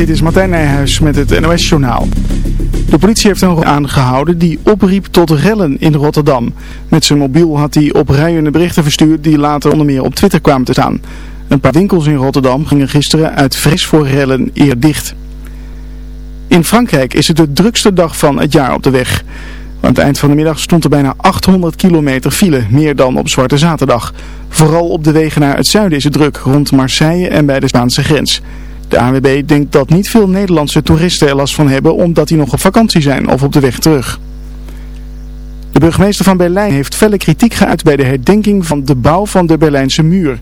Dit is Martijn Nijhuis met het NOS-journaal. De politie heeft een aangehouden die opriep tot rellen in Rotterdam. Met zijn mobiel had hij oprijende berichten verstuurd die later onder meer op Twitter kwamen te staan. Een paar winkels in Rotterdam gingen gisteren uit vrees voor rellen eer dicht. In Frankrijk is het de drukste dag van het jaar op de weg. Aan het eind van de middag stond er bijna 800 kilometer file, meer dan op Zwarte Zaterdag. Vooral op de wegen naar het zuiden is het druk, rond Marseille en bij de Spaanse grens. De ANWB denkt dat niet veel Nederlandse toeristen er last van hebben omdat die nog op vakantie zijn of op de weg terug. De burgemeester van Berlijn heeft felle kritiek geuit bij de herdenking van de bouw van de Berlijnse muur.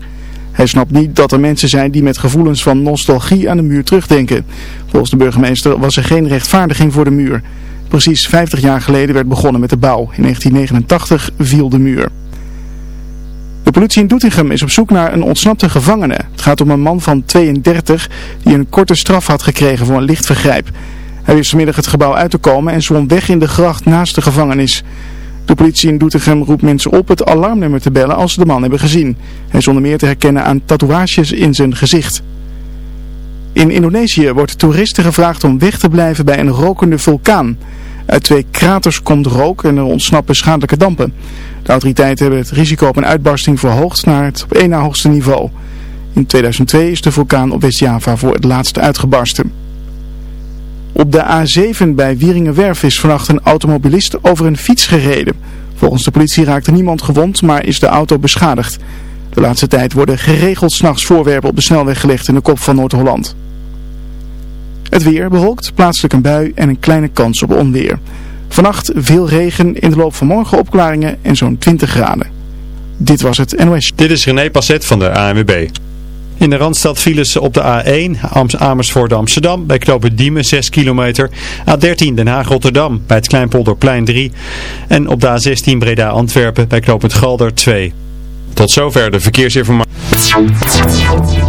Hij snapt niet dat er mensen zijn die met gevoelens van nostalgie aan de muur terugdenken. Volgens de burgemeester was er geen rechtvaardiging voor de muur. Precies 50 jaar geleden werd begonnen met de bouw. In 1989 viel de muur. De politie in Doetinchem is op zoek naar een ontsnapte gevangene. Het gaat om een man van 32 die een korte straf had gekregen voor een licht vergrijp. Hij wist vanmiddag het gebouw uit te komen en zwom weg in de gracht naast de gevangenis. De politie in Doetinchem roept mensen op het alarmnummer te bellen als ze de man hebben gezien. Hij is onder meer te herkennen aan tatoeages in zijn gezicht. In Indonesië wordt toeristen gevraagd om weg te blijven bij een rokende vulkaan. Uit twee kraters komt rook en er ontsnappen schadelijke dampen. De autoriteiten hebben het risico op een uitbarsting verhoogd naar het op één na hoogste niveau. In 2002 is de vulkaan op West-Java voor het laatst uitgebarsten. Op de A7 bij Wieringenwerf is vannacht een automobilist over een fiets gereden. Volgens de politie raakte niemand gewond, maar is de auto beschadigd. De laatste tijd worden geregeld s'nachts voorwerpen op de snelweg gelegd in de kop van Noord-Holland. Het weer bewolkt, plaatselijk een bui en een kleine kans op onweer. Vannacht veel regen, in de loop van morgen opklaringen en zo'n 20 graden. Dit was het NOS. Dit is René Passet van de ANWB. In de Randstad vielen ze op de A1 Amersfoort Amsterdam bij knopen Diemen 6 kilometer. A13 Den Haag Rotterdam bij het Kleinpolderplein 3. En op de A16 Breda Antwerpen bij knooppunt Galder 2. Tot zover de verkeersinformatie.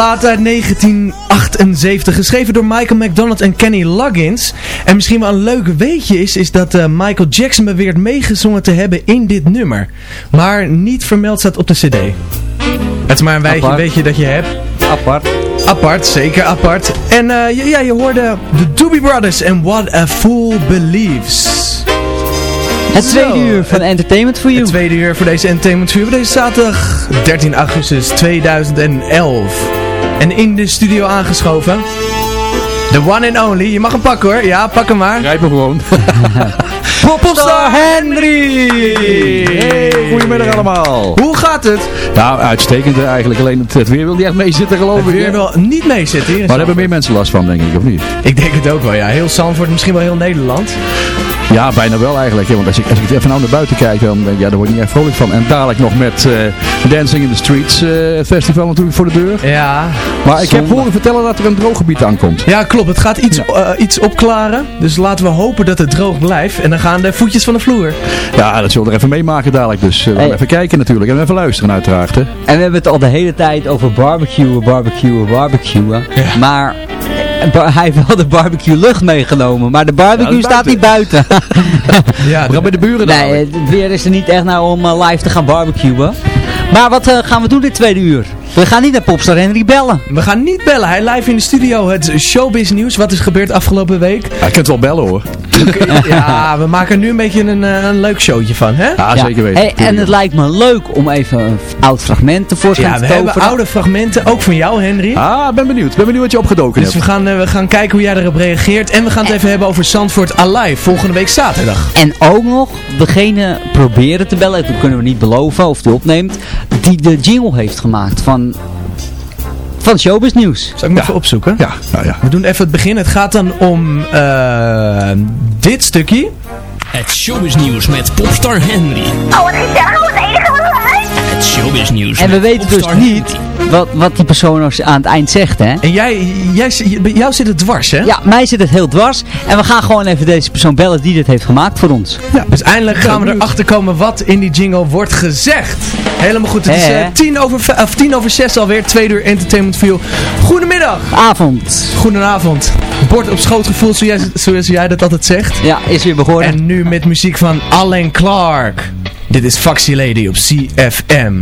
Plaat uit 1978, geschreven door Michael McDonald en Kenny Loggins. En misschien wel een leuk weetje is, is dat uh, Michael Jackson beweert meegezongen te hebben in dit nummer. Maar niet vermeld staat op de cd. Het is maar een weetje, weetje dat je hebt. Apart. Apart, zeker apart. En uh, ja, je hoorde de Doobie Brothers en What a Fool Believes. Het tweede uur van Entertainment for You. Het tweede uur voor deze Entertainment for You. Deze zaterdag 13 augustus 2011. En in de studio aangeschoven. The one and only. Je mag hem pakken hoor. Ja, pak hem maar. Grijp hem gewoon. Popstar Henry! Hey, goedemiddag allemaal. Hoe gaat het? Nou, uitstekend eigenlijk. Alleen het, weer wil niet echt meezitten geloof ik. Het weer wil niet meezitten hier Maar daar hebben meer mensen last van denk ik, of niet? Ik denk het ook wel, ja. Heel Zandvoort, misschien wel heel Nederland. Ja, bijna wel eigenlijk. want als ik, als ik even nou naar buiten kijk, dan, ja, daar word ik niet echt vrolijk van. En dadelijk nog met uh, Dancing in the Streets uh, festival natuurlijk voor de deur. Ja. Maar ik heb horen vertellen dat er een drooggebied aankomt. Ja, klopt. Het gaat iets, uh, iets opklaren. Dus laten we hopen dat het droog blijft. En dan gaan de voetjes van de vloer. Ja, dat zullen we er even meemaken dadelijk. Dus we hey. even kijken natuurlijk. En even luisteren uiteraard. Hè. En we hebben het al de hele tijd over barbecuen, barbecuen, barbecuen. Ja. Maar hij heeft wel de barbecue lucht meegenomen, maar de barbecue ja, staat niet buiten. ja, dan bij de buren Nee, het weer is er niet echt naar om uh, live te gaan barbecuen. Maar wat uh, gaan we doen dit tweede uur? We gaan niet naar Popstar Henry bellen. We gaan niet bellen. Hij live in de studio. Het showbiz nieuws. Wat is gebeurd afgelopen week? Ja, je kunt wel bellen hoor. ja, we maken er nu een beetje een, eh, een leuk showtje van, hè? Ja, zeker weten. Hey, en het lijkt me leuk om even een oud fragment tevoorschijn ja, te toveren. we hebben oude fragmenten, ook van jou, Henry. Ah, ben benieuwd. Ben benieuwd wat je opgedoken dus hebt. Dus we gaan, uh, we gaan kijken hoe jij erop reageert. En we gaan het even hebben over Zandvoort Alive, volgende week zaterdag. En ook nog degene proberen te bellen, dat kunnen we niet beloven of die opneemt, die de jingle heeft gemaakt van van Showbiz Nieuws. Zal ik hem ja. even opzoeken? Ja, nou ja. We doen even het begin. Het gaat dan om uh, dit stukje. Het Showbiz Nieuws met Popstar Henry. Oh, wat gezellig. Wat enige wat Het Showbiz Nieuws En we weten dus niet wat, wat die persoon aan het eind zegt, hè? En jij, jij, jou zit het dwars, hè? Ja, mij zit het heel dwars. En we gaan gewoon even deze persoon bellen die dit heeft gemaakt voor ons. Ja, dus eindelijk gaan we erachter komen wat in die jingle wordt gezegd. Helemaal goed. Het is uh, tien, over, of tien over zes alweer. Tweede uur Entertainment View. Goedemiddag. Avond. Goedenavond. Bord op schoot gevoeld, zoals, zoals jij dat altijd zegt. Ja, is weer begonnen. En nu met muziek van Alan Clark. Dit is Foxy Lady op CFM.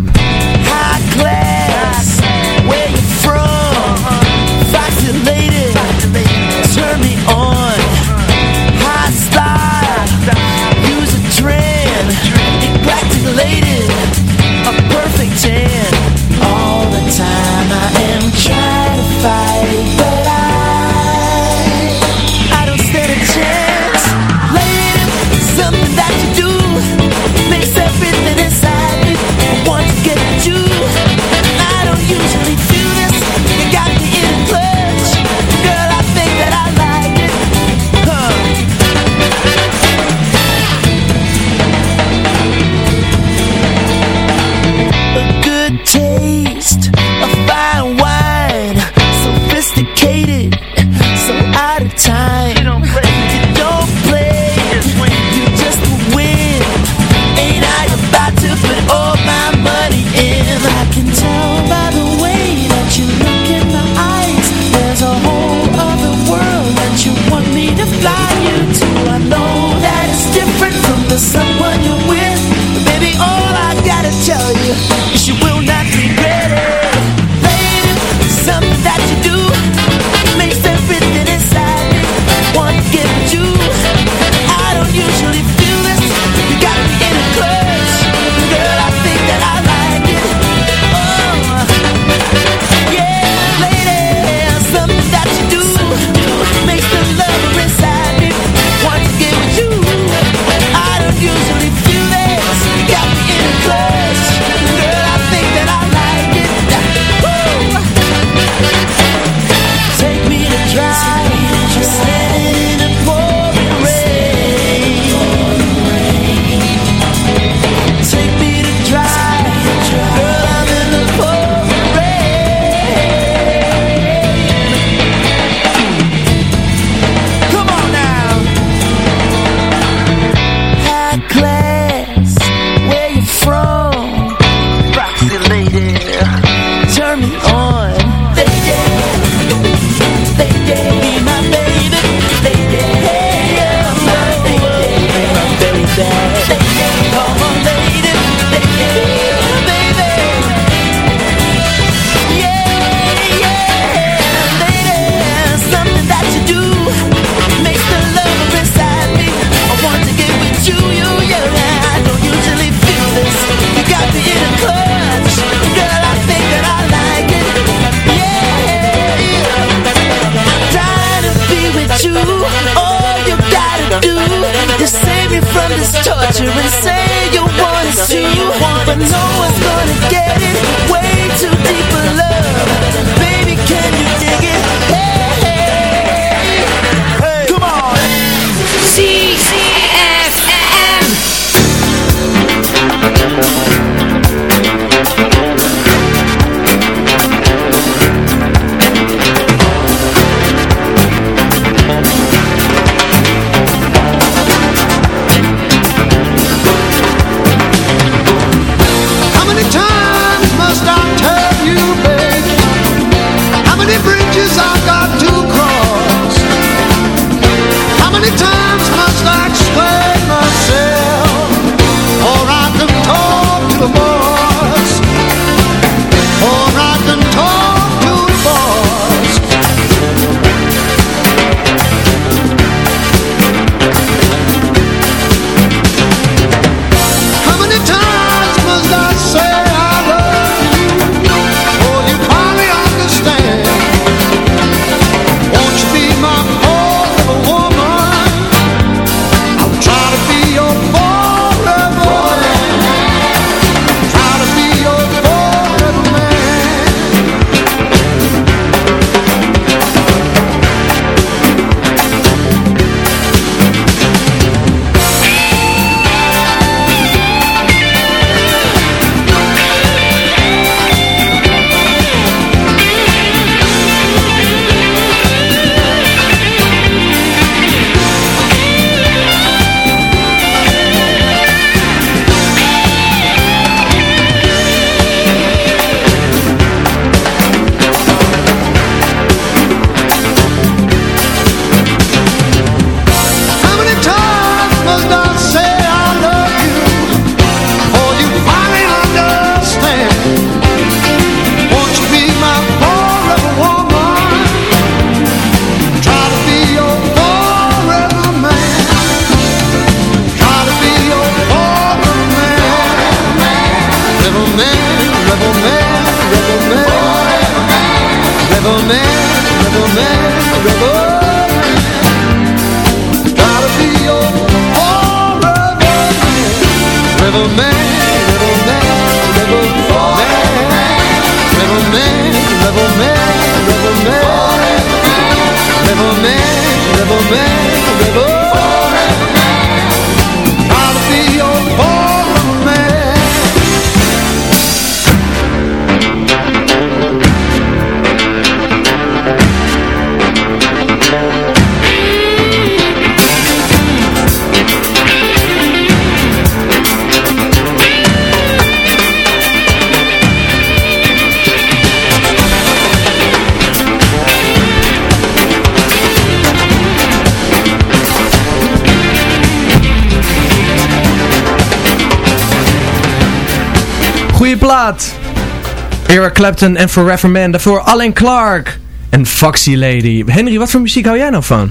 Eric Clapton en Forever Man. Daarvoor Alan Clark. En Foxy Lady. Henry, wat voor muziek hou jij nou van?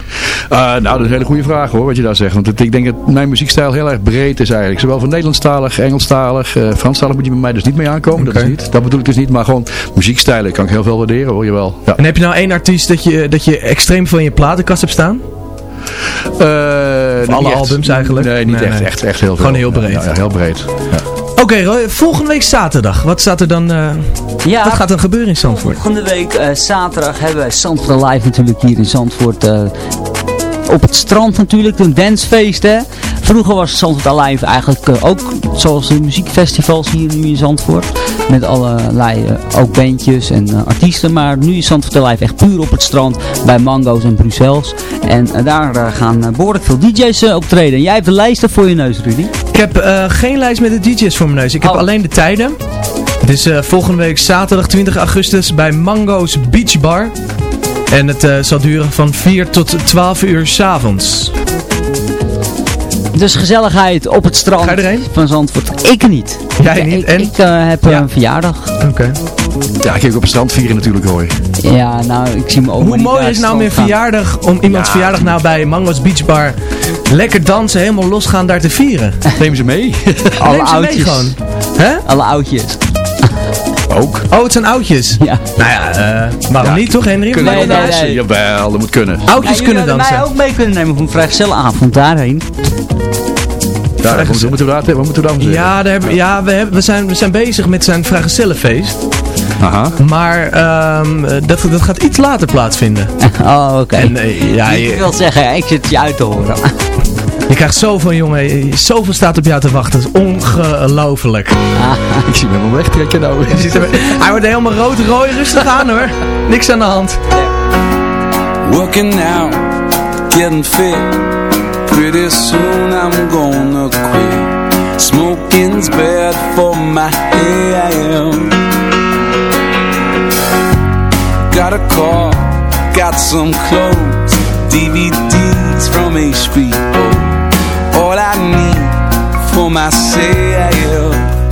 Eh, nou, dat is een hele goede vraag hoor, wat je daar zegt. Want het- ik denk dat mijn muziekstijl heel erg breed is eigenlijk. Zowel van Nederlandstalig, Engelstalig, eh Franstalig moet je bij mij dus niet mee aankomen. Dat, is niet, dat bedoel ik dus niet, maar gewoon muziekstijlen kan ik heel veel waarderen hoor, jawel. Ja. En heb je nou één artiest dat je, dat je extreem veel in je platenkast hebt staan? Of alle echt. albums eigenlijk? Nee, niet Nee, echt, nee. echt, echt heel veel. Gewoon heel breed. Ja, ja, heel breed. Ja. Oké, Roy, volgende week zaterdag. Wat staat er dan... eh, Ja, wat gaat er gebeuren in Zandvoort? Volgende week eh, zaterdag hebben wij Zandvoort Live natuurlijk hier in Zandvoort. eh, op het strand natuurlijk, een dancefeest hè. Vroeger was Zandvoort Alive eigenlijk eh, ook zoals de muziekfestivals hier nu in Zandvoort. Met allerlei ook bandjes en eh, artiesten. Maar nu is Zandvoort Alive echt puur op het strand bij Mango's en Bruxelles. En eh, daar gaan eh, behoorlijk veel DJ's optreden. Jij hebt de lijsten voor je neus Rudy. Ik heb geen lijst met de DJ's voor mijn neus. Ik heb Oh. alleen de tijden. Dus eh, volgende week zaterdag 20 augustus bij Mango's Beach Bar. En het eh, zal duren van 4 tot 12 uur s'avonds. Dus gezelligheid op het strand Ga je erheen? van Zandvoort. Ik niet. Jij Ja, niet? Ik, En? ik eh, heb eh, Ja. een verjaardag. Oké. Ja, ik heb op het strand vieren natuurlijk hoor. Ja, nou, ik zie me ook Hoe mooi is nou meer verjaardag om iemands verjaardag nou bij Mango's Beach Bar lekker dansen, helemaal losgaan daar te vieren? Neem ze mee. Alle Neem ze mee oudjes. gewoon. Hè? Alle oudjes. Ook. Oh, het zijn oudjes? Ja. Nou ja, eh, waarom niet toch Henry? Kunnen nee, dansen? Jawel, dat moet kunnen. Oudjes kunnen dansen. mij ook mee kunnen nemen voor een vrijgezellenavond daarheen. Daar, wat moeten we wat moeten we daar Ja, hebben, ja we, hebben, we, zijn, we zijn bezig met zijn vrijgezellenfeest. Aha. Maar ehm, dat, dat gaat iets later plaatsvinden. Oh, oké. Eh, ja. Ik wil zeggen, ik zit je uit te horen. Je krijgt zoveel, jongen. Zoveel staat op jou te wachten. Het is ongelooflijk. Ah, ik zie hem wel wegtrekken nou. Hij wordt helemaal rood-rooi. Rustig aan hoor. Niks aan de hand. Working now, getting fit. Pretty soon I'm gonna quit. Smoking's bad for my health. got a car, got some clothes, DVDs from HBO. caminho, fumaceia eu.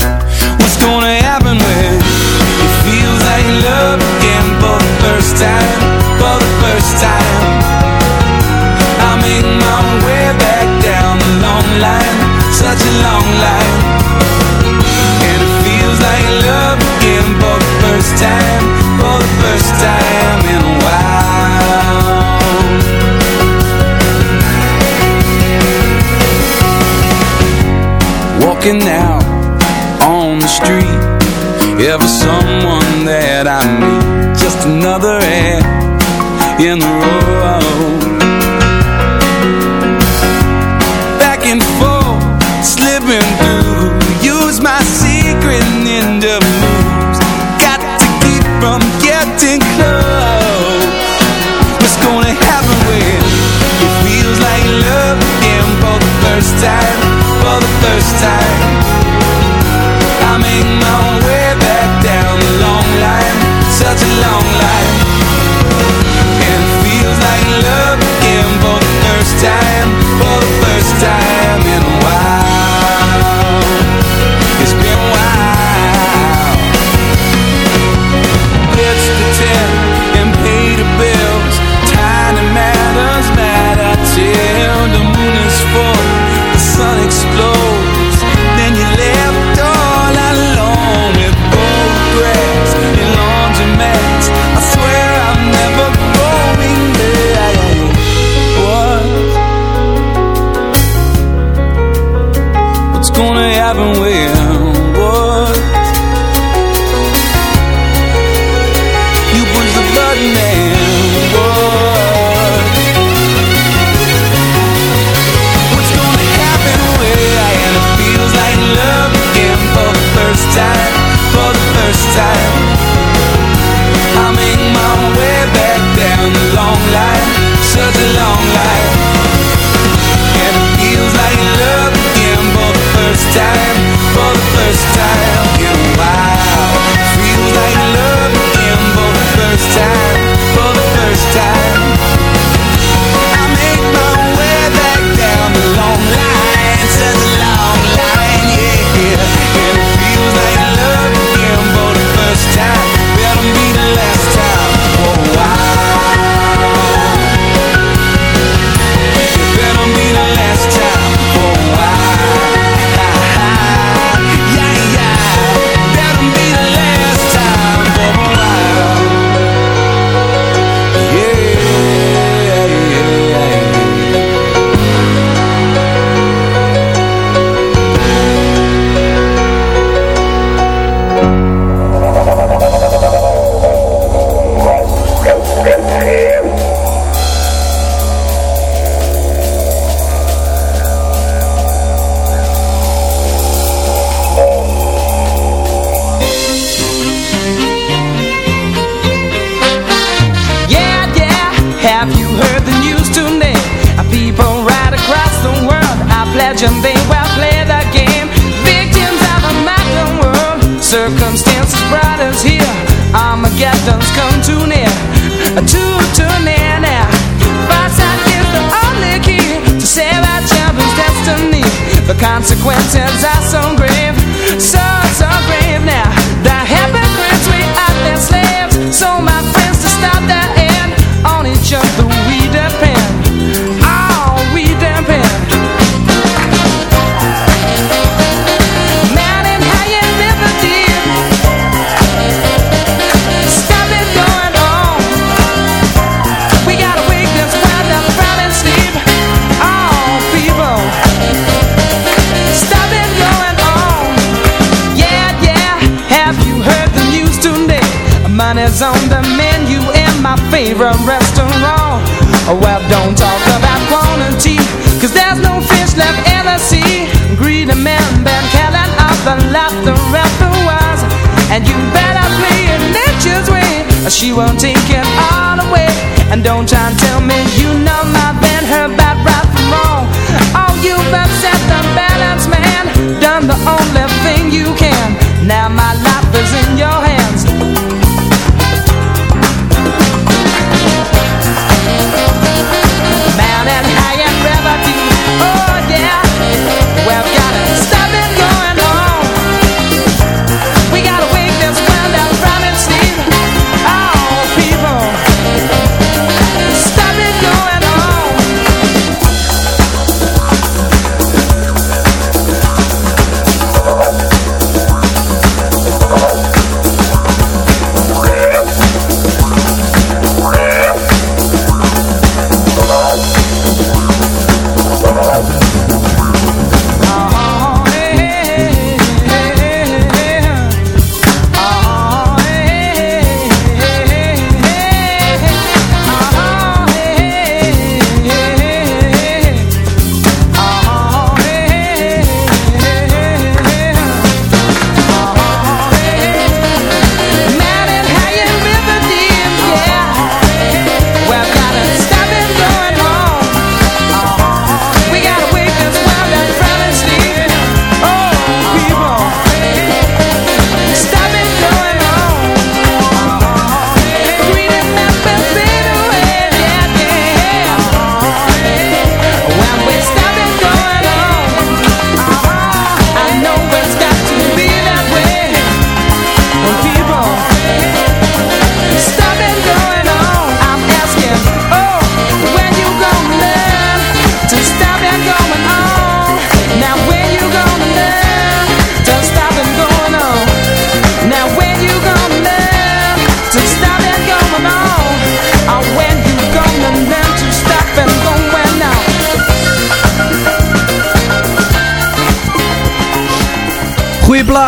someone that I meet, Just enough. long life.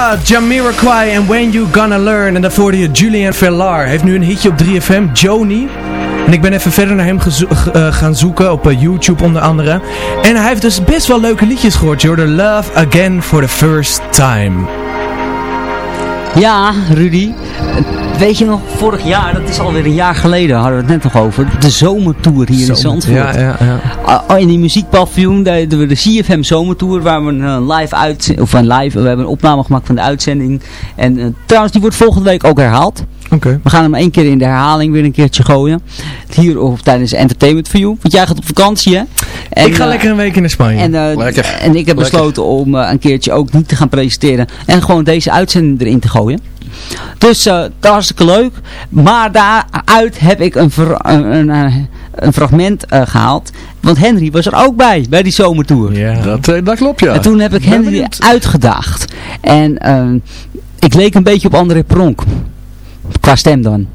Plaat, Jamiroquai en When You Gonna Learn. En daarvoor je Julian Vellar. Heeft nu een hitje op 3FM, Joni. En ik ben even verder naar hem eh, gaan zoeken, op eh, YouTube onder andere. En hij heeft dus best wel leuke liedjes gehoord. The Love Again for the First Time. Ja, Rudy. Weet je nog, vorig jaar, dat is alweer een jaar geleden, hadden we het net nog over. De zomertour hier in Zandvoort. Ja, ja, ja. Ah, in die muziekpaviljoen, daar hebben we de CFM Zomertour, waar we een live uit, of een live, we hebben een opname gemaakt van de uitzending. En eh, trouwens, die wordt volgende week ook herhaald. Oké. We gaan hem één keer in de herhaling weer een keertje gooien. Hier of tijdens Entertainment for You. Want jij gaat op vakantie, hè? En, ik ga eh, lekker een week in Spanje. en, eh, Lekker. en ik heb Lekker. besloten om eh, een keertje ook niet te gaan presenteren. En gewoon deze uitzending erin te gooien. Dus eh, dat is hartstikke leuk. Maar daaruit heb ik een, ver- een, een, eh, een fragment eh, gehaald. Want Henry was er ook bij, bij die zomertour. ja. Dat, dat klopt, ja. En toen heb ik Henry uitgedaagd. En eh, ik leek een beetje op André Pronk. Qua stem dan.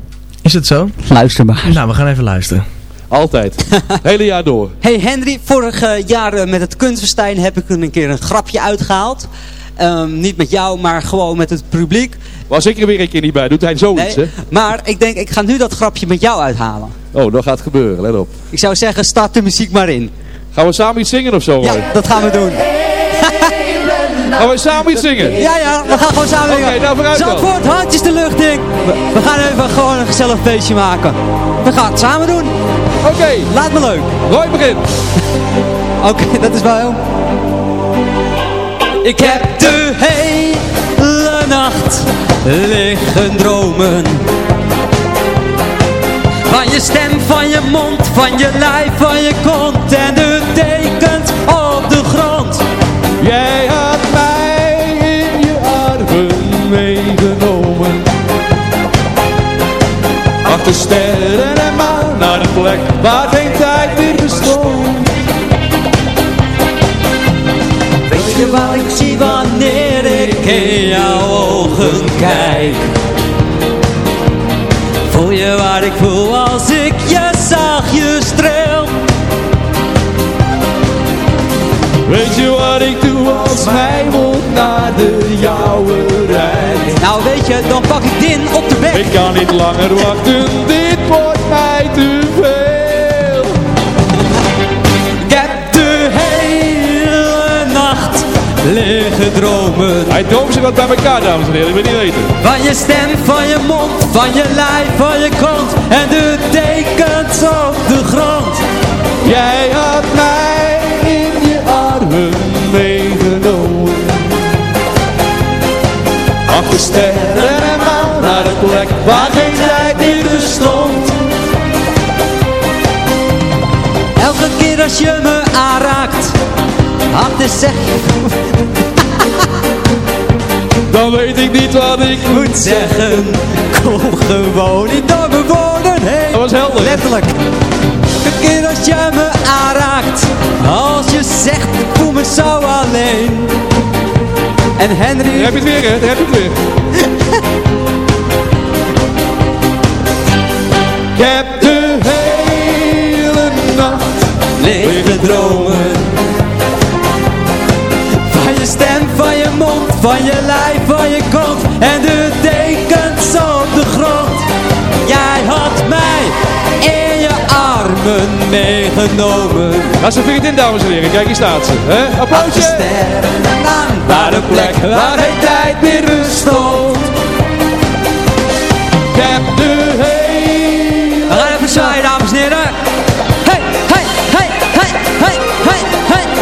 Is het zo? Luister maar. Nou, we gaan even luisteren. Altijd. Hele jaar door. Hey Henry, vorig jaar met het Kunstfestijn heb ik een keer een grapje uitgehaald. Ehm, niet met jou, maar gewoon met het publiek. Was ik er weer een keer niet bij. Doet hij zoiets, Nee, maar ik denk, ik ga nu dat grapje met jou uithalen. hè? Oh, dat gaat gebeuren. Let op. Ik zou zeggen, start de muziek maar in. Gaan we samen iets zingen of zo? Ja, dat gaan we doen. Gaan we samen iets zingen? Ja, ja, we gaan gewoon samen Oké, nou vooruit dan. Zandvoort, handjes de lucht in. We, gaan even gewoon een gezellig feestje maken. We gaan het samen doen. Oké, Laat me leuk. Roy begint. Oké, dat is wel heel... Ik heb de hele nacht liggen dromen Van je stem, van je mond, van je lijf, van je kont En de tekens op de grond Jij had mij in je armen meegenomen. Achter sterren en maan naar de plek waar geen tijd meer bestond. Weet je wat ik zie wanneer ik in jouw ogen kijk? Voel je wat ik voel als ik je zachtjes streel? Weet je wat ik doe als mijn mond naar de jouwe rijdt? Nou weet je, dan pak ik din op de bek. Ik kan niet langer wachten, dit wordt mij te Hij droomt zich wat bij elkaar, dames en heren, ik wil niet weten. Van je stem, van je mond, van je lijf, van je kont En de dekens op de grond Jij had mij in je armen meegenomen. Achter sterren en maan naar de plek waar geen tijd meer bestond. Elke keer als je me aanraakt, hard is zeg je Dan weet ik niet wat ik moet zeggen. Kom gewoon niet door mijn woorden heen. Dat was helder. Letterlijk. Keer als je me aanraakt, als je zegt ik voel me zo alleen. En Henry... Daar heb je het weer, hè? Daar heb je het weer. Ik heb de hele nacht liggen dromen van je lijf, van je kont En de dekens op de grond Jij had mij in je armen meegenomen Ga ze vindt in, dames en heren. Kijk, hier staat ze. Hè? Achter Applausje. sterren en aan Waar de plek waar geen tijd meer bestond Ik heb de hele We gaan even zwaaien, dames en heren. Hey, hey, hey, hey, hey, hey, hey.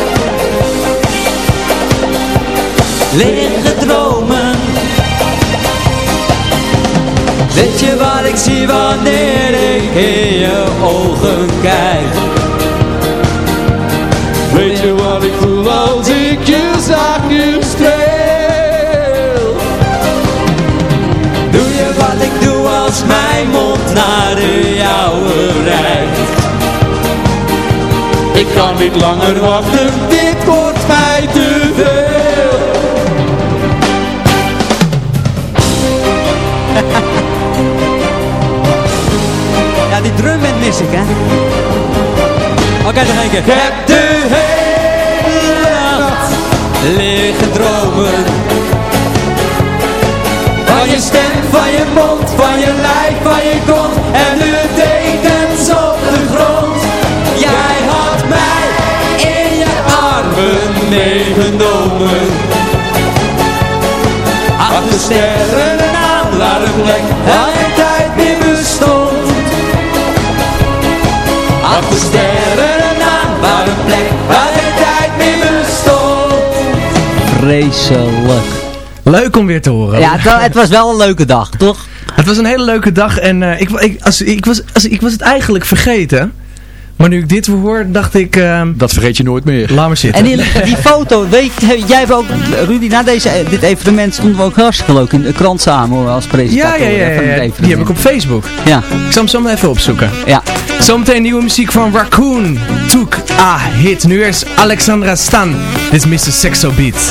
Ik zie wanneer ik in je ogen kijk Weet je wat ik voel als ik je zachtjes streel? Doe je wat ik doe als mijn mond naar de jouwe rijdt Ik kan niet langer wachten, dit wordt hè. Oké, nog één keer. Ik heb de hele nacht liggen dromen Van je stem, van je mond, van je lijf, van je kont En de dekens op de grond Jij had mij in je armen meegenomen Achter sterren en aan naar een plek waar Achter sterren en aan waar een plek waar geen tijd meer bestond Vreselijk. Leuk om weer te horen. Ja, het, het was wel een leuke dag, toch? Het was een hele leuke dag en eh, ik, ik, als, ik, was, als, ik was het eigenlijk vergeten. Maar nu ik dit hoor, dacht ik... eh, Dat vergeet je nooit meer. laat maar zitten. En die, die foto, weet je, jij hebt ook, Rudy, na deze, dit evenement stonden we ook hartstikke leuk in de krant samen als presentator ja, ja, ja, evenement. die heb ik op Facebook. Ja, Ik zal hem zo maar even opzoeken. ja. Zometeen nieuwe muziek van Raccoon. Took a hit. Nu eerst Alexandra Stan. Dit is Mr. Sexo Beat.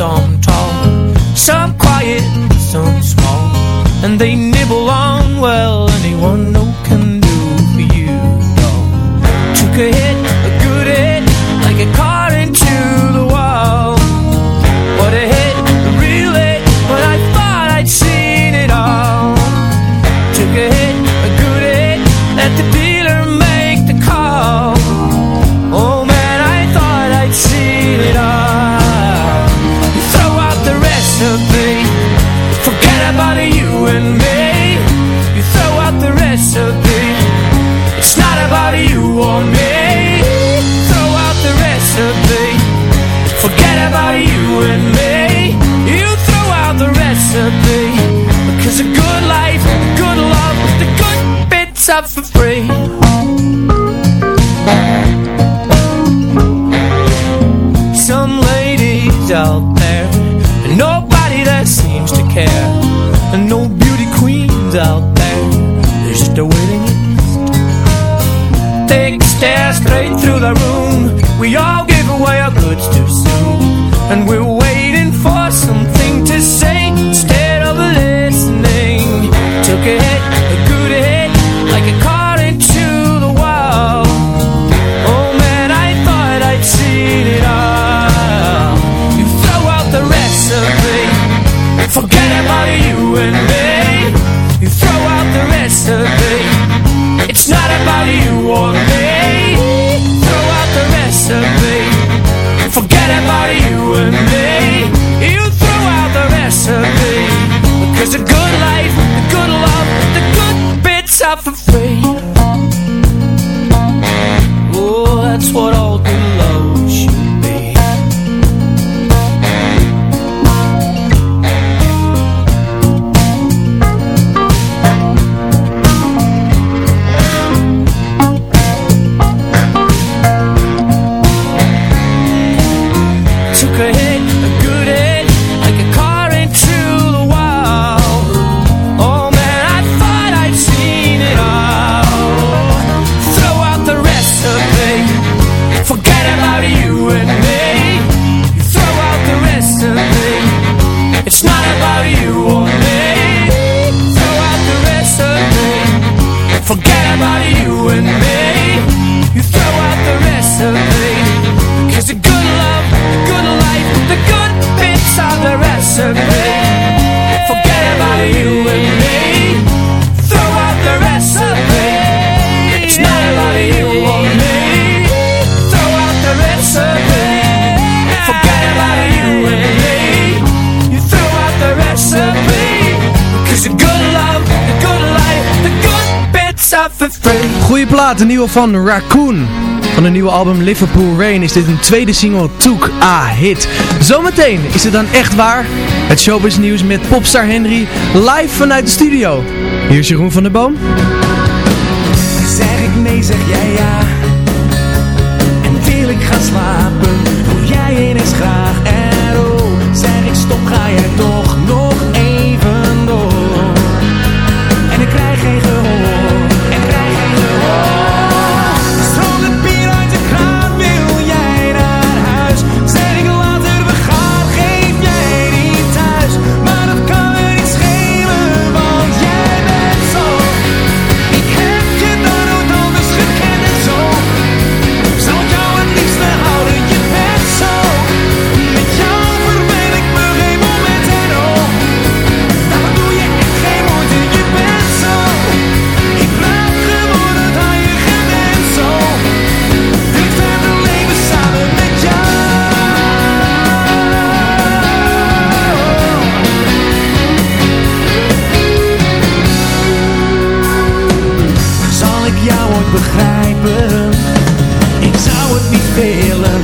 song up for free. Some ladies out about you and me. plaat, de nieuwe van Raccoon. Van de nieuwe album Liverpool Rain is dit een tweede single Took A Hit. Zometeen is het dan echt waar. Het showbiz nieuws met popstar Henry live vanuit de studio. Hier is Jeroen van der Boom. Zeg ik nee, zeg jij ja. En wil ik gaan slapen, hoe jij. feeling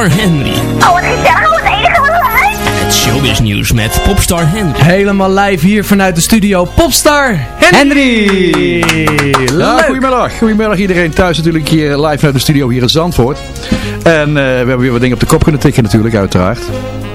Popstar Henry. Oh, wat gezellig. Oh, het enige wat leuk. Het showbiz nieuws met Popstar Henry. Helemaal live hier vanuit de studio Popstar Henry. Ja, Leuk. goedemiddag. Goedemiddag iedereen thuis natuurlijk hier live uit de studio hier in Zandvoort. En eh, we hebben weer wat dingen op de kop kunnen tikken natuurlijk uiteraard.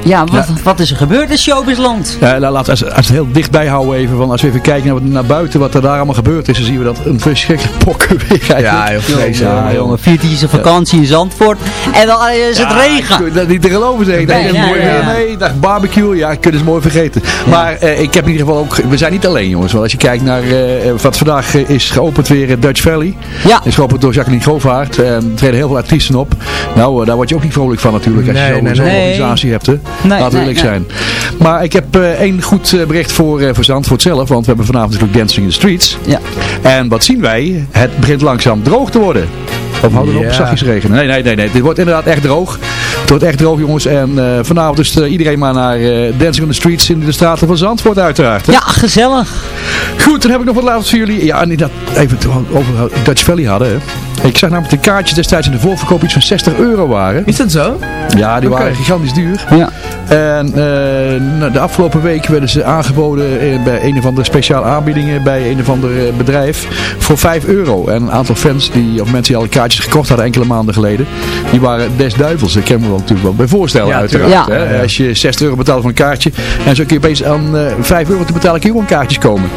Ja, wat, wat is er gebeurd in Showbizland? Ja, nou, laten we het heel dichtbij houden even. Van als we even kijken naar, naar buiten wat er daar allemaal gebeurd is. Dan zien we dat een verschrikkelijk pokken weer Ja, heel vreselijk. Ja, Ja, jongen. viertiense vakantie in Zandvoort. En dan is het Ja, regen. kun- Dat niet te geloven zeg. Nee, Nee, mooi ja, weer. ja. Nee, dag barbecue. Ja, kunnen ze mooi vergeten. Maar eh, ik heb in ieder geval ook... We zijn niet alleen jongens. Want als je kijkt naar eh, wat vandaag eh, is geopend weer eh, Dutch Valley. Ja. Is geopend door Jacqueline Govaert. En er treden heel veel artiesten op. Nou, eh, daar word je ook niet vrolijk van natuurlijk. Als Nee, je zo'n nee, organisatie hebt. Hè. Laten we zijn. Maar ik heb eh, één goed eh, bericht voor, eh voor Zandvoort zelf. Want we hebben vanavond natuurlijk Dancing in the Streets. Ja. En wat zien wij? Het begint langzaam droog te worden. Of houden we op zachtjes regenen? Nee, nee, nee, nee. Dit wordt inderdaad echt droog. Het wordt echt droog, jongens. En eh, vanavond dus eh, iedereen maar naar eh, Dancing on the Streets in de straten van Zandvoort, uiteraard. hè? Ja, gezellig. Goed, dan heb ik nog wat laatst voor jullie. Ja, en dat even over Dutch Valley hadden. Hè. Ik zag namelijk de kaartjes destijds in de voorverkoop iets van 60 euro waren. Is dat zo? Ja, die waren gigantisch duur. Ja. En eh, nou, de afgelopen week werden ze aangeboden eh, bij een of andere speciale aanbiedingen bij een of ander eh, bedrijf voor 5 euro. En een aantal fans, die, of mensen die al kaartjes gekocht hadden enkele maanden geleden, die waren des duivels. Ik kan me wel natuurlijk wel bij voorstellen Ja, uiteraard. hè. Als je 60 euro betaalt voor een kaartje en zo kun je opeens aan eh 5 euro te betalen, kun je gewoon kaartjes komen.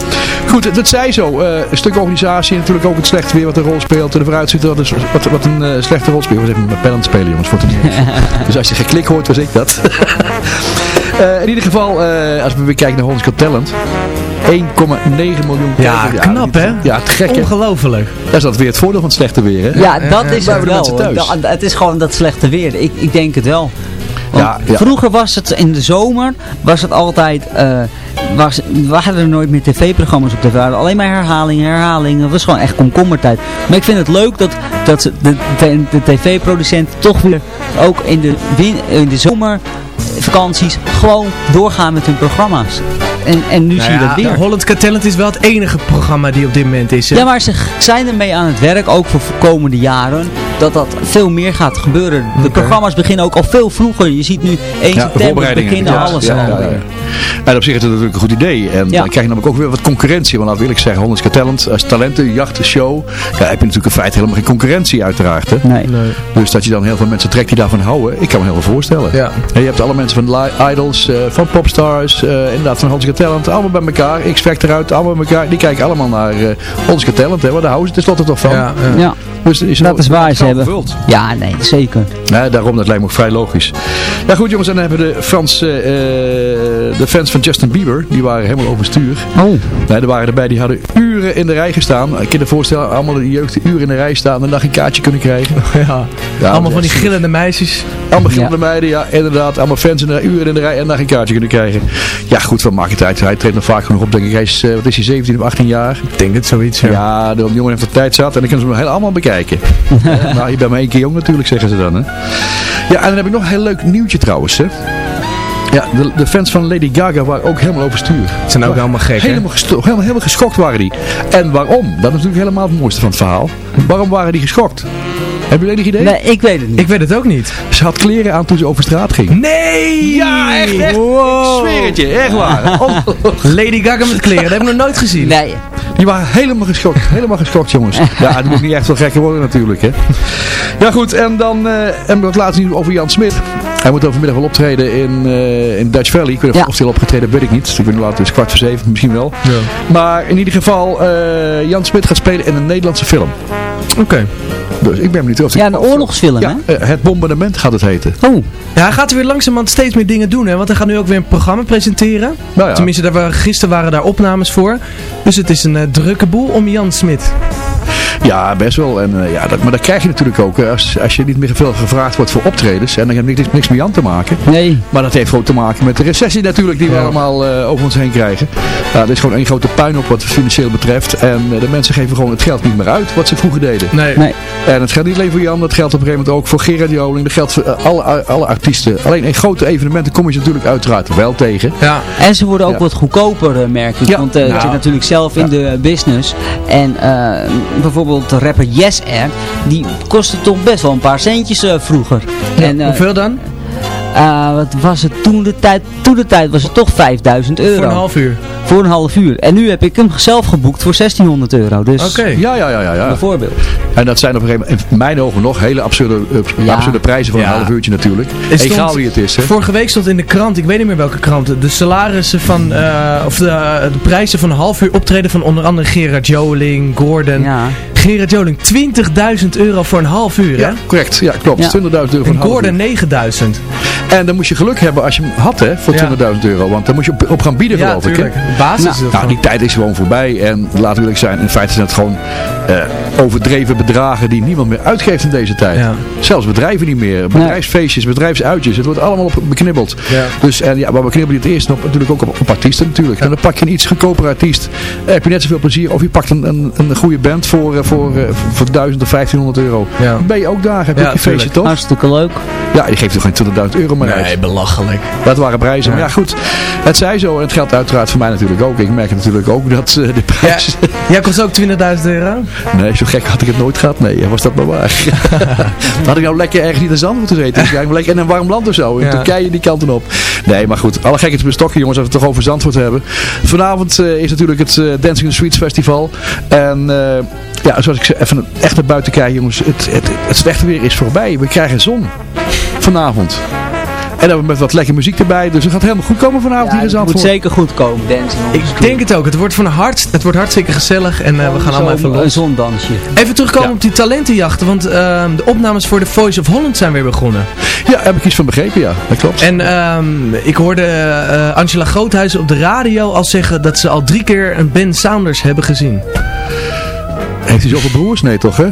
Goed, dat zij zo. Eh, een stuk organisatie en natuurlijk ook het slechte weer wat een rol speelt. En de vooruitzichten wat, is- wat, wat een eh, slechte rol speelt. Ik was even met pen aan het spelen jongens, voor het. Dus als je geklik hoort, was ik dat. Eh, in ieder geval, eh, als we weer kijken naar Hollands Got Talent. 1,9 miljoen Ja, kijkers. knap hè? Ja, te gek hè? Ongelooflijk. Dat is dat weer het voordeel van het slechte weer hè? Ja, dat is het de wel. Het is gewoon dat slechte weer. Ik, ik denk het wel. Want Ja, ja. Vroeger was het in de zomer, was het altijd, eh was, waren er nooit meer tv-programma's op tv. We hadden Alleen maar herhalingen, herhalingen. Het was gewoon echt komkommertijd. Maar ik vind het leuk dat, dat ze- de, de, de tv-producenten toch weer ook in de, win, in de zomervakanties gewoon doorgaan met hun programma's. En, en nu zie je dat weer. Holland Got Talent is wel het enige programma die op dit moment is. hè? Ja, maar ze zijn ermee aan het werk, ook voor komende jaren, dat dat veel meer gaat gebeuren. De programma's beginnen ook al veel vroeger. Je ziet nu 1 Ja, september beginnen alles ja, al. ja, ja. En op zich is het natuurlijk een goed idee. En Ja. dan krijg je namelijk ook weer wat concurrentie. Want dan wil ik zeggen, Hollands Got Talent als talentenshow. Ja, heb je natuurlijk in feite helemaal geen concurrentie uiteraard. Hè? Nee. Dus dat je dan heel veel mensen trekt die daarvan houden. Ik kan me heel veel voorstellen. Ja. En je hebt alle mensen van Idols, eh, van Popstars, eh, inderdaad van Hollands Got Talent. Allemaal bij elkaar. X-Factor uit, allemaal bij elkaar. Die kijken allemaal naar eh Hollands Got Talent. Hè? Want daar houden ze tenslotte toch van. Ja, ja. Dus is dat is waar ze hebben. Gevuld. Ja, nee, zeker. Ja, daarom, dat lijkt me ook vrij logisch. Ja goed jongens, en dan hebben we de, Franse, eh, de fans van Justin Bieber, die waren helemaal overstuur. Oh. Nee, er waren erbij, die hadden uren in de rij gestaan. Ik kan je voorstellen, allemaal de jeugd die uren in de rij staan en dan een kaartje kunnen krijgen. Ja. Ja, Allemaal van die gillende meisjes. Allemaal gillende meiden, ja, inderdaad. Allemaal fans in de uren in de rij en dan een kaartje kunnen krijgen. Ja goed, wat maakt het uit? Hij treedt nog vaak genoeg op, denk ik. Hij is, eh, wat is hij, 17 of 18 jaar? Ik denk het zoiets, ja. Ja, de jongen heeft de tijd zat en dan kunnen ze hem heel allemaal bekijken. Eh, maar je bent maar één keer jong natuurlijk, zeggen ze dan. Hè? Ja, en dan heb ik nog een heel leuk nieuwtje trouwens. Hè? Ja, de, de fans van Lady Gaga waren ook helemaal overstuur. Ze zijn ook helemaal gek? Helemaal, helemaal, helemaal geschokt waren die. En waarom? Dat is natuurlijk helemaal het mooiste van het verhaal. Waarom waren die geschokt? Hebben jullie enig idee? Nee, ik weet het niet. Ik weet het ook niet. Ze had kleren aan toen ze over straat ging. Nee! Ja, echt, echt. Wow. Ik zweer het je, echt waar. Lady Gaga met kleren, dat heb ik nog nooit gezien. Nee. Die waren helemaal geschokt. Helemaal geschokt, jongens. Ja, het moet niet echt veel gekker worden natuurlijk, hè. Ja, goed. En dan eh en wat laatst nieuws over Jan Smit. Hij moet overmiddag wel optreden in, eh, in Dutch Valley. Ik weet niet Ja. of hij al opgetreden weet ik niet. Ik weet niet laat, het is kwart voor zeven, misschien wel. Maar in ieder geval, eh, Jan Smit gaat spelen in een Nederlandse film. Oké. Dus ik ben benieuwd of hij... Ja, een oorlogsfilm, Ja, hè? eh, het bombardement gaat het heten. Oh. Ja, hij gaat weer langzamerhand steeds meer dingen doen, hè? Want hij gaat nu ook weer een programma presenteren. Nou ja. Tenminste, daar waren, gisteren waren daar opnames voor. Dus het is een eh, drukke boel om Jan Smit. Ja, best wel. En, eh, ja, dat, maar dat krijg je natuurlijk ook. Als, als je niet meer veel gevraagd wordt voor optredens. En dan heeft niks, niks met Jan te maken. Nee. Maar dat heeft gewoon te maken met de recessie natuurlijk die we Ja. allemaal eh, over ons heen krijgen. Ja, het is gewoon één grote puinhoop wat het financieel betreft. En de mensen geven gewoon het geld niet meer uit wat ze vroeger deden. Nee. Nee. En het geldt niet alleen voor Jan, dat geldt op een gegeven moment ook voor Gerard Joling. Dat geldt voor eh, alle, alle artiesten. Alleen in grote evenementen kom je ze natuurlijk uiteraard wel tegen. Ja. En ze worden ook Ja. wat goedkoper, eh, merk ik. Ja. Want eh, Ja. ik zit natuurlijk zelf in de business. En eh, bijvoorbeeld de rapper Yes Air, die kostte toch best wel een paar centjes eh, vroeger. en, Hoeveel dan? eh, wat was het toen de tijd? Toen de tijd was het toch 5000 euro. Voor een half uur. Voor een half uur. En nu heb ik hem zelf geboekt voor 1600 euro. Dus Ja, ja, ja, ja. ja. bijvoorbeeld. En dat zijn op een gegeven moment, in mijn ogen nog, hele absurde, eh, Ja. absurde prijzen voor Ja. een half uurtje natuurlijk. Stond- Egaal wie het is, hè. Vorige week stond in de krant, ik weet niet meer welke krant, de salarissen van, eh, of de, de prijzen van een half uur optreden van onder andere Gerard Joling, Gordon. Gerard Joling, 20.000 euro voor een half uur, hè? Ja, correct. Ja, klopt. Ja. 20.000 euro voor En een half Gordon uur. 9000. En dan moest je geluk hebben als je hem had, hè, voor Ja. 20.000 euro. Want dan moest je op, op gaan bieden, Ja, geloof ik. hè. tuurlijk. De basis nou, gewoon. die tijd is gewoon voorbij. En laten we zijn, in feite zijn het gewoon eh, overdreven bedragen die niemand meer uitgeeft in deze tijd. Zelfs bedrijven niet meer. Bedrijfsfeestjes, bedrijfsuitjes. Het wordt allemaal op beknibbeld. Dus en ja, maar we knibbelen het eerst op, natuurlijk ook op, op artiesten natuurlijk. En dan pak je een iets goedkoper artiest. Eh, heb je net zoveel plezier. Of je pakt een, een, een goede band voor, eh, voor, eh, voor 1000 of 1500 euro. Dan ben je ook daar. Heb je Ja, je feestje tuurlijk. toch? Hartstikke leuk. Ja, die geeft toch geen 20.000 euro uit. Nee, belachelijk. Dat waren prijzen. Maar ja, goed. Het zij zo. En het geldt uiteraard voor mij natuurlijk ook. Ik merk natuurlijk ook dat eh, de prijzen... Jij kost ook 20.000 euro? Nee, zo gek had ik het nooit gehad. Nee, was dat maar waar. Dan had ik nou lekker ergens niet in Zandvoort gezeten. Dus eigenlijk lekker in een warm land of zo. In Ja. Turkije die kanten op. Nee, maar goed. Alle gekheid bestokken jongens. Als we het toch over Zandvoort hebben. Vanavond eh, is natuurlijk het eh, Dancing in the Streets Festival. En eh, ja, zoals ik zei, even echt naar buiten kijken jongens. Het, het, het slechte weer is voorbij. We krijgen zon. Vanavond. En dan hebben we met wat lekker muziek erbij. Dus het gaat helemaal goed komen vanavond hier in het moet Zandvoort. zeker goed komen, dancing. Ik denk het ook. Het wordt, van hart, het wordt hartstikke gezellig en eh, we gaan allemaal even Een los. zondansje. Even terugkomen op die talentenjachten, want ehm, de opnames voor The Voice of Holland zijn weer begonnen. Ja, heb ik iets van begrepen, ja. Dat klopt. En ehm, ik hoorde eh, Angela Groothuizen op de radio al zeggen dat ze al drie keer een Ben Saunders hebben gezien. Heeft hij zoveel broers? Nee, toch, hè?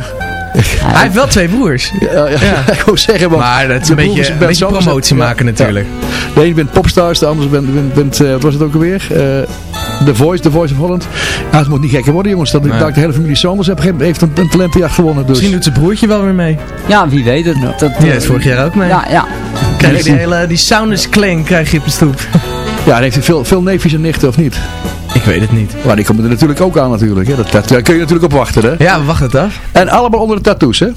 Hij heeft wel twee broers. Ja, ja, ik wou zeggen, want Maar dat is de een broers beetje, een promotie maken ja. natuurlijk. De ene bent popstars, de andere bent, bent, bent eh, wat was het ook alweer? Eh The Voice, The Voice of Holland. Ja, het moet niet gekker worden, jongens. Dat, Nee. dat de hele familie Saunders heeft, heeft een, een talentenjacht gewonnen. Dus. Misschien doet zijn broertje wel weer mee. Ja, wie weet het. Dat, Die heeft vorig jaar ook mee. Ja, ja. Krijg je die hele die Saunders klank krijg je op de stoep. Ja, en heeft hij veel, veel neefjes en nichten, of niet? Ik weet het niet. Maar die komen er natuurlijk ook aan, natuurlijk. Hè. Dat, dat, daar kun je natuurlijk op wachten, hè? Ja, we wachten het af. En allemaal onder de tattoos, hè?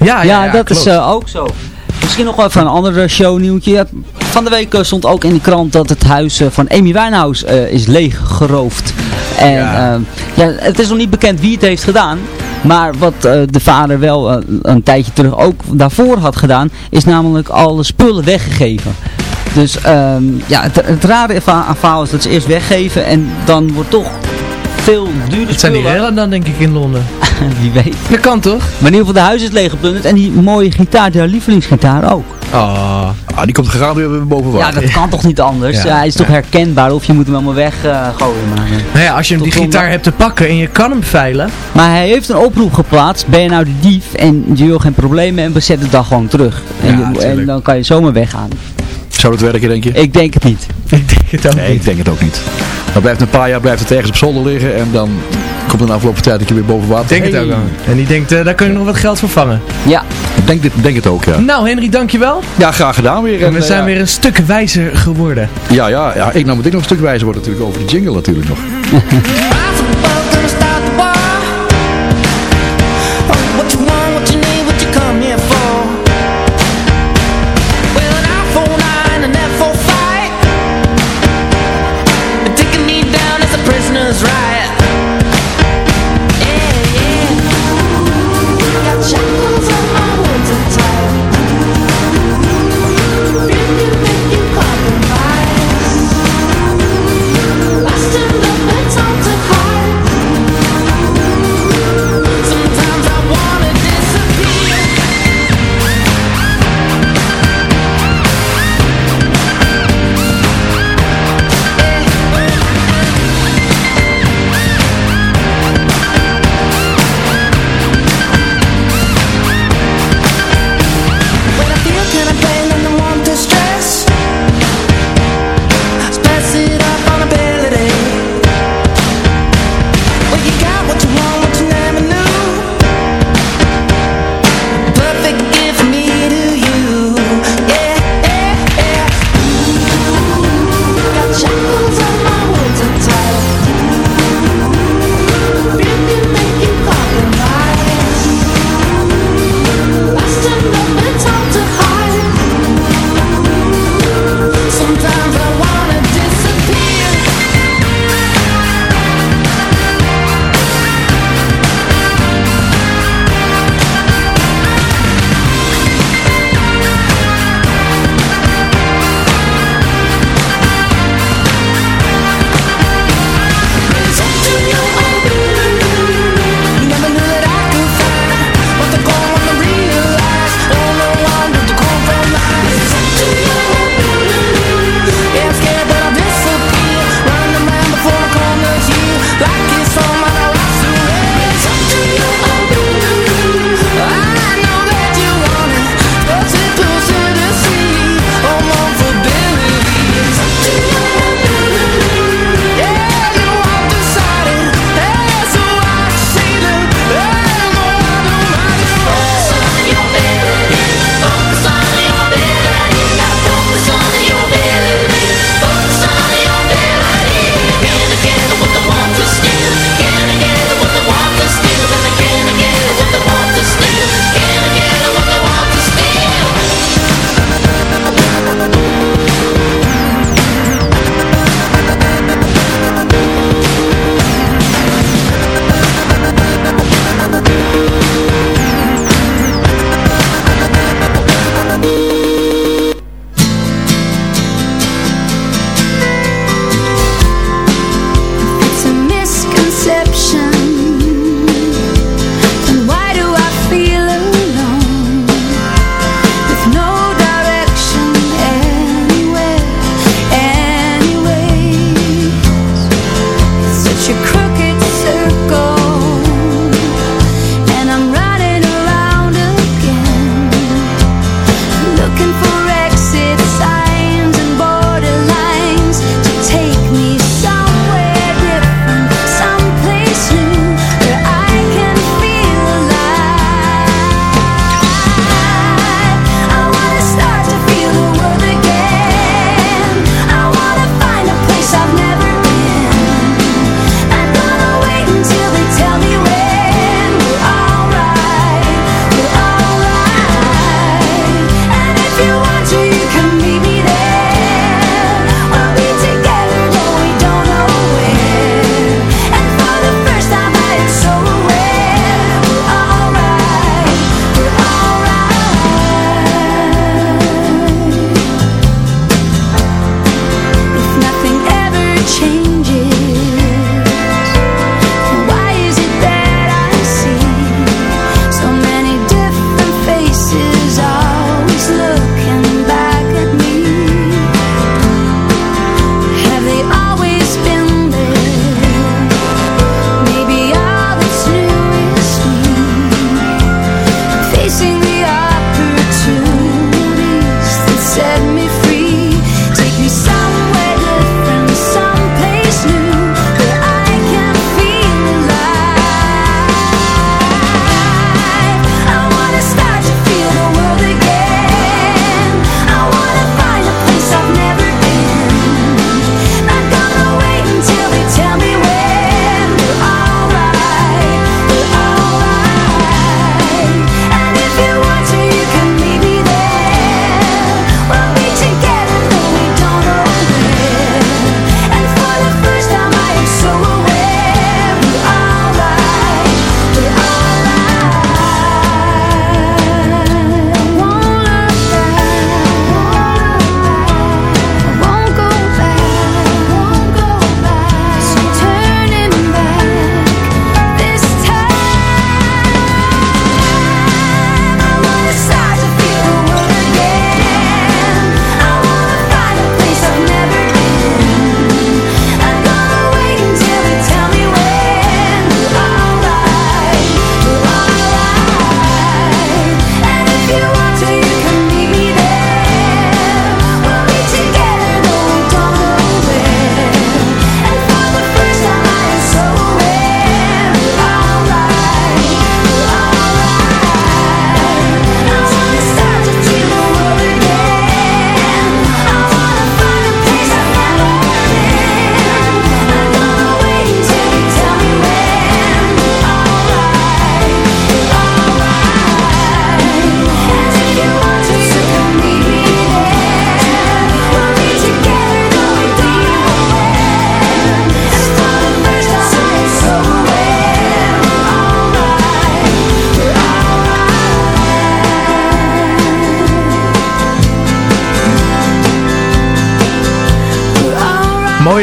Ja, Ja, dat is eh, ook zo. Misschien nog even een ander shownieuwtje. Ja, Van de week eh, stond ook in de krant dat het huis eh, van Amy Winehouse eh, is leeggeroofd. En ja. ja, het is nog niet bekend wie het heeft gedaan. Maar wat eh, de vader wel eh, een tijdje terug ook daarvoor had gedaan, is namelijk alle spullen weggegeven. Dus ehm, ja, het, het rare aan verhaal is dat ze eerst weggeven en dan wordt toch veel duurder Het zijn die rellen dan denk ik in Londen. Wie weet. Dat kan toch? Maar in ieder geval de huis is leeggeplunderd en die mooie gitaar, die haar lievelingsgitaar ook. Ah, die komt gegaan weer boven Ja, water. dat kan toch niet anders? Ja. Ja, hij is toch Ja. herkenbaar of je moet hem allemaal weggooien. maar, eh. Nou ja, als je hem die gitaar hebt te pakken en je kan hem veilen. maar hij heeft een oproep geplaatst. Ben je nou de dief en je wil geen problemen en bezet het dan gewoon terug. En, Ja, je- en dan kan je zomaar weggaan. Zou dat werken, denk je? Ik denk het niet. Ik denk het ook Nee, ik denk het ook niet. Dan blijft een paar jaar blijft het ergens op zolder liggen en dan komt er na afgelopen tijd een keer weer boven water. Ik denk het ook wel. En die denkt, eh, daar kun je nog wat geld voor vangen. Ja. Ik denk, dit, denk het ook, ja. Nou Henry, dankjewel. Ja, graag gedaan weer. En we eh, zijn ja. weer een stuk wijzer geworden. Ja, ja, ja. Ik, nou moet ik nog een stuk wijzer worden natuurlijk over de jingle natuurlijk nog.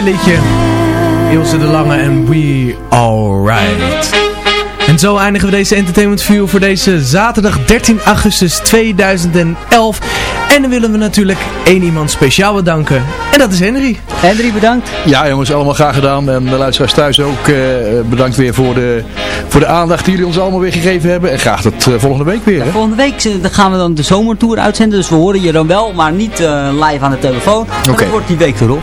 Mooi liedje. Ilse de Lange en We Alright. En zo eindigen we deze Entertainment View voor deze zaterdag 13 augustus 2011. En dan willen we natuurlijk één iemand speciaal bedanken. En dat is Henry. Henry, bedankt. Ja jongens, allemaal graag gedaan. En de luisteraars thuis ook eh, bedankt weer voor de, voor de aandacht die jullie ons allemaal weer gegeven hebben. En graag tot eh, volgende week weer. Hè? Volgende week eh, dan gaan we dan de zomertour uitzenden. Dus we horen je dan wel, maar niet eh, live aan de telefoon. Maar Oké. dat wordt die week erop.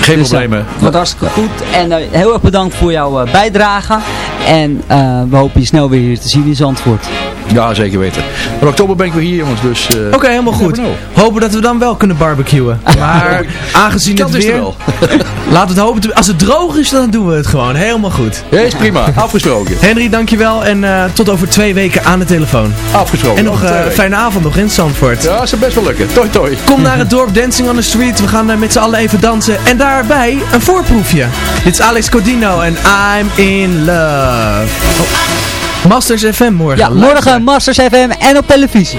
Geen Dus, eh, problemen. Wordt hartstikke goed. En eh, heel erg bedankt voor jouw eh, bijdrage. En we hopen je snel weer hier te zien in Zandvoort. Ja, zeker weten. In oktober ben ik weer hier jongens, dus... eh, Oké, helemaal goed. Hopen dat we dan wel kunnen barbecuen. Maar aangezien het er weer... wel. Laten we het hopen. te- Als het droog is, dan doen we het gewoon. Helemaal goed. Ja, is prima. Afgesproken. Henry, dankjewel. En eh, tot over twee weken aan de telefoon. Afgesproken. En nog een weken. fijne avond nog in Zandvoort. Ja, ze best wel lukken. Toi toi. Kom naar het dorp Dancing on the Street. We gaan daar met z'n allen even dansen. En daarbij een voorproefje. Dit is Alex Codino en I'm in love. Oh. Masters FM morgen. Ja, morgen Masters FM en op televisie.